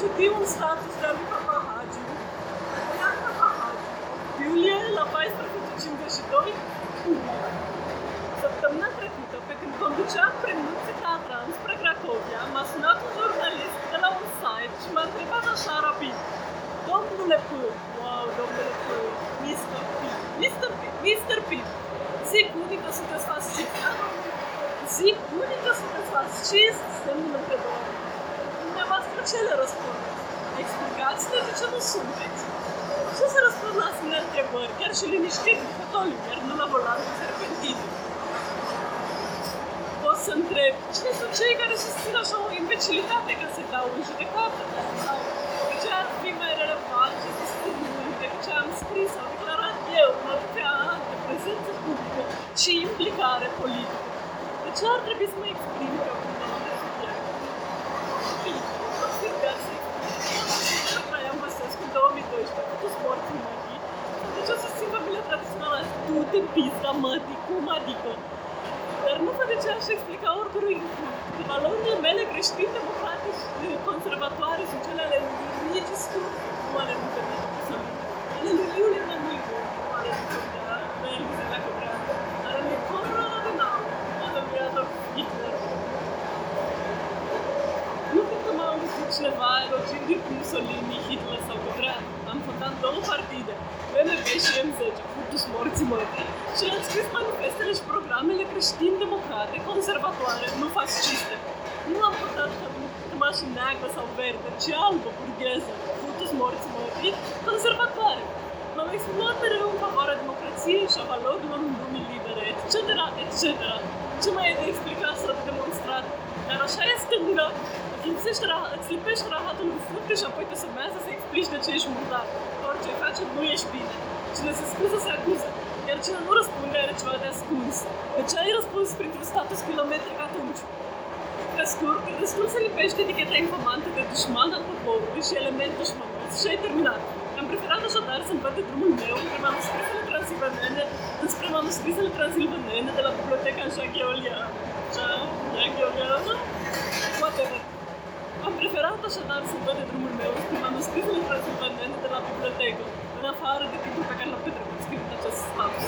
citit un status de al lui Papahagi. Iar Papahagi, Iulie la 14.52, Săptămâna trecută, pe când conduceam prin munții Tatran spre Cracovia, m-a sunat un jurnalist de la un site și m-a întrebat așa rapid. Domnule P, wow, domnule P, Mr. P, Mr. P, Mr. P, zic unii că sunteți fascisti, da? Zic unii că sunteți fascist, semnul întrebării. Dumneavoastră ce le răspundeți? Explicați-ne de ce nu sunteți. Ce să răspund la asemenea întrebări, chiar și liniștit, catolic, iar nu la volanul serpentin? Pot să întreb, cine sunt cei care susțin așa o imbecilitate ca să dau în judecată? Sau ce ar fi mai relevant și susținut decât ce am scris sau declarat eu în atâtea ani de prezență publică și implicare politică? De ce ar trebui să mă exprim pe un moment de subiect? Consider să Traian Băsescu în 2012 cu sportul mătii. De ce susțin familia tradițională? Tu te pizda mătii, cum adică? Dar nu văd de ce aș explica oricărui că valorile mele creștini-democratici conservatoare sunt cele ale lui Luigi Sturm, nu ale lui Benito Mussolini, ale lui Iulia Nănicu, nu ale lui Codrea, nu Elisa Lacobreanu, ale lui Konrad Adenauer, ale lui Adolf Hitler. Nu cred că m-a auzit cineva elogind cu Mussolini, Hitler sau Codreanu. Am fondat două partide, BNP și M10, Furtus Morții Mătii, și am scris manifestele și programele creștin-democrate, conservatoare, nu fasciste. Nu am votat cămașă neagră sau verde, ci albă, burgheză, Furtus Morții Mătii, conservatoare. M-am exprimat mereu în favoarea democrației și a valorilor lumii libere, etc., etc. Ce mai e de explicat sau de demonstrat? Dar așa e stânga, îți lipsește rahat, îți lipești rahatul în fructe și apoi te sumează să explici de ce ești murdar. Orice face, nu ești bine. Cine se scuză, se acuză. Iar cine nu răspunde are ceva de ascuns. De ce ai răspuns printr-un status kilometric atunci? Pe scurt, e destul să lipești eticheta informantă de dușman al poporului și element dușmanos și ai terminat. Am preferat așadar să-mi văd de drumul meu între manuscrisele transilvanene, înspre manuscrisele transilvanene de la biblioteca Jacques Eolian. Jacques Eolian? Whatever. Am preferat așadar să văd de drumul meu spre manuscrisele transilvanene de la bibliotecă, în afară de timpul pe care l-am petrecut scriind acest status.